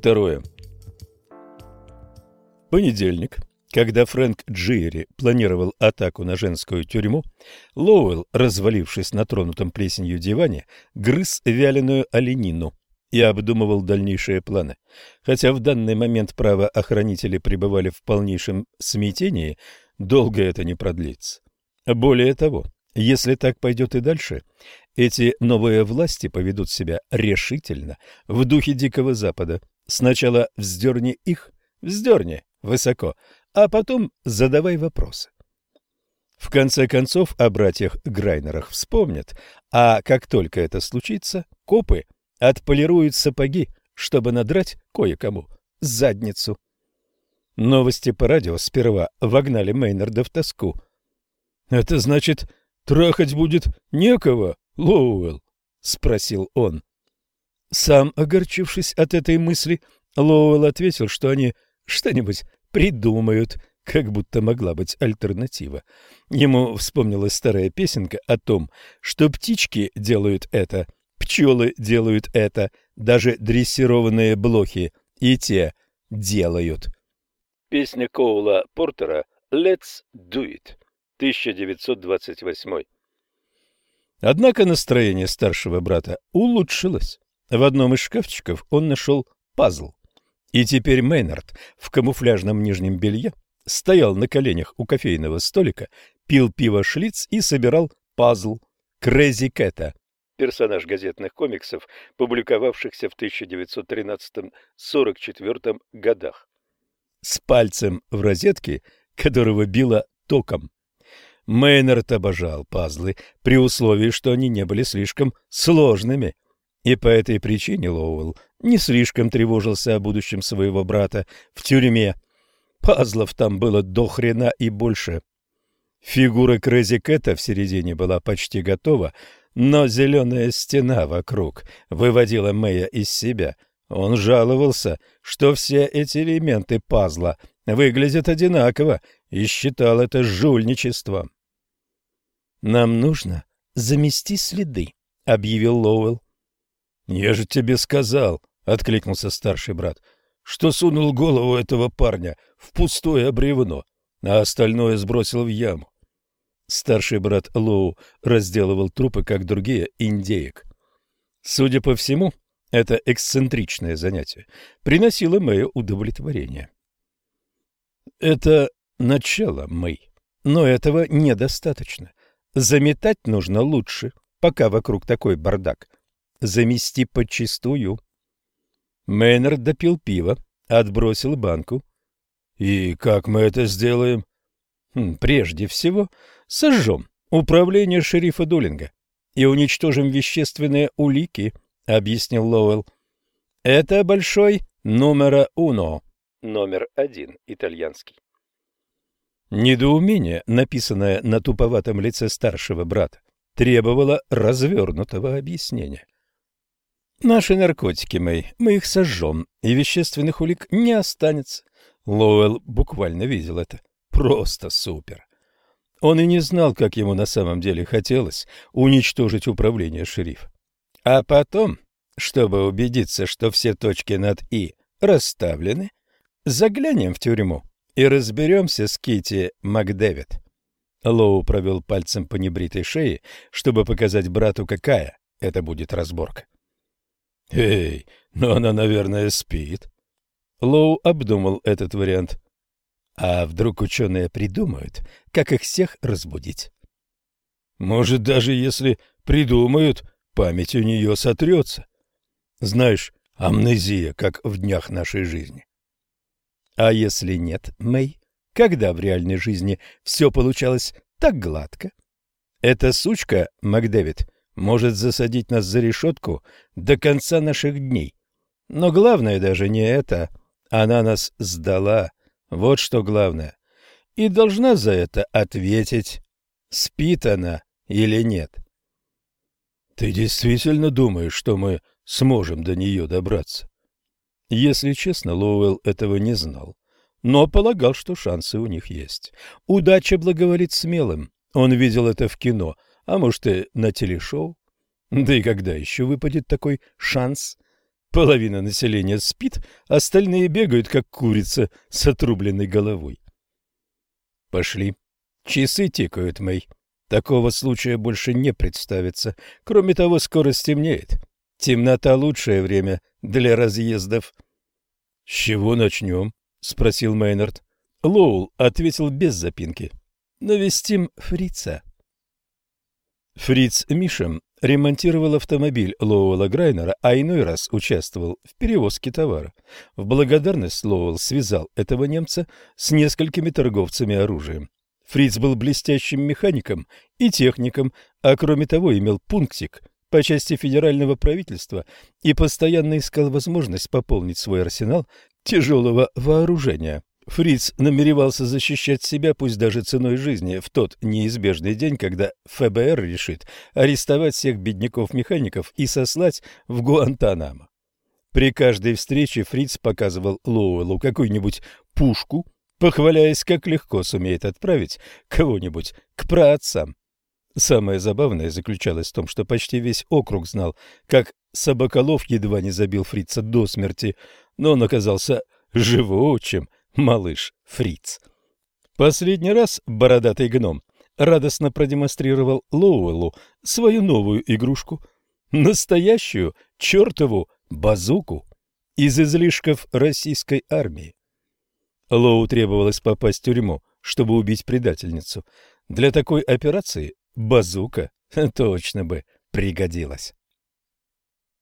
Второе. Понедельник. Когда Фрэнк Джиери планировал атаку на женскую тюрьму, Лоуэлл, развалившись на тронутом плесенью диване, грыз вяленую оленину и обдумывал дальнейшие планы. Хотя в данный момент правоохранители пребывали в полнейшем смятении, долго это не продлится. Более того, если так пойдет и дальше, эти новые власти поведут себя решительно, в духе Дикого Запада. Сначала вздерни их, вздерни высоко, а потом задавай вопросы. В конце концов, о братьях Грайнерах вспомнят, а как только это случится, копы отполируют сапоги, чтобы надрать кое-кому задницу. Новости по радио сперва вогнали Мейнарда в тоску. «Это значит, трахать будет некого, Лоуэлл?» — спросил он. Сам, огорчившись от этой мысли, Лоуэлл ответил, что они что-нибудь придумают, как будто могла быть альтернатива. Ему вспомнилась старая песенка о том, что птички делают это, пчелы делают это, даже дрессированные блохи и те делают. Песня Коула Портера «Let's do it» 1928. Однако настроение старшего брата улучшилось. В одном из шкафчиков он нашел пазл. И теперь Мейнард в камуфляжном нижнем белье стоял на коленях у кофейного столика, пил пиво Шлиц и собирал пазл Крэзи Кэта, персонаж газетных комиксов, публиковавшихся в 1913-44 годах. С пальцем в розетке, которого било током. Мейнард обожал пазлы, при условии, что они не были слишком сложными – и по этой причине Лоуэлл не слишком тревожился о будущем своего брата в тюрьме. Пазлов там было до хрена и больше. Фигура Крэзи Кэта в середине была почти готова, но зеленая стена вокруг выводила Мэя из себя. Он жаловался, что все эти элементы пазла выглядят одинаково, и считал это жульничеством. «Нам нужно замести следы», — объявил Лоуэлл. «Я же тебе сказал», — откликнулся старший брат, — «что сунул голову этого парня в пустое бревно, а остальное сбросил в яму». Старший брат Лоу разделывал трупы, как другие, индеек. Судя по всему, это эксцентричное занятие приносило Мэю удовлетворение. Это начало, Мэй, но этого недостаточно. Заметать нужно лучше, пока вокруг такой бардак — замести подчистую. Мейнард допил пиво, отбросил банку. «И как мы это сделаем?» «Хм, «Прежде всего сожжем управление шерифа Дулинга и уничтожим вещественные улики», — объяснил Лоуэлл. «Это большой номера уно». Номер один, итальянский. Недоумение, написанное на туповатом лице старшего брата, требовало развернутого объяснения. Наши наркотики, Мэй, мы их сожжем, и вещественных улик не останется. Лоуэлл буквально видел это. Просто супер. Он и не знал, как ему на самом деле хотелось уничтожить управление шериф. А потом, чтобы убедиться, что все точки над «и» расставлены, заглянем в тюрьму и разберемся с Кити Макдэвид. Лоу провел пальцем по небритой шее, чтобы показать брату, какая это будет разборка. Эй, ну она, наверное, спит. Лоу обдумал этот вариант. А вдруг ученые придумают, как их всех разбудить? Может, даже если придумают, память у нее сотрется. Знаешь, амнезия, как в днях нашей жизни. А если нет, Мэй, когда в реальной жизни все получалось так гладко? Эта сучка, Макдэвид, может засадить нас за решетку до конца наших дней. Но главное даже не это. Она нас сдала. Вот что главное. И должна за это ответить, спит она или нет. Ты действительно думаешь, что мы сможем до нее добраться? Если честно, Лоуэлл этого не знал, но полагал, что шансы у них есть. Удача благоволит смелым. Он видел это в кино — а может и на телешоу. Да и когда еще выпадет такой шанс? Половина населения спит, остальные бегают, как курица с отрубленной головой. Пошли. Часы тикают, Мэй. Такого случая больше не представится. Кроме того, скоро стемнеет. Темнота — лучшее время для разъездов. — С чего начнем? — спросил Мейнард. Лоул ответил без запинки. — Навестим фрица. Фриц Мишем ремонтировал автомобиль Лоуэлла Грайнера, а иной раз участвовал в перевозке товара. В благодарность Лоуэлл связал этого немца с несколькими торговцами оружием. Фриц был блестящим механиком и техником, а кроме того имел пунктик по части федерального правительства и постоянно искал возможность пополнить свой арсенал тяжелого вооружения. Фриц намеревался защищать себя, пусть даже ценой жизни, в тот неизбежный день, когда ФБР решит арестовать всех бедняков-механиков и сослать в Гуантанамо. При каждой встрече Фриц показывал Лоуэллу какую-нибудь пушку, похваляясь, как легко сумеет отправить кого-нибудь к праотцам. Самое забавное заключалось в том, что почти весь округ знал, как Собаколов едва не забил Фрица до смерти, но он оказался живучим, малыш Фриц. Последний раз бородатый гном радостно продемонстрировал Лоуэллу свою новую игрушку, настоящую чертову базуку из излишков российской армии. Лоу требовалось попасть в тюрьму, чтобы убить предательницу. Для такой операции базука точно бы пригодилась.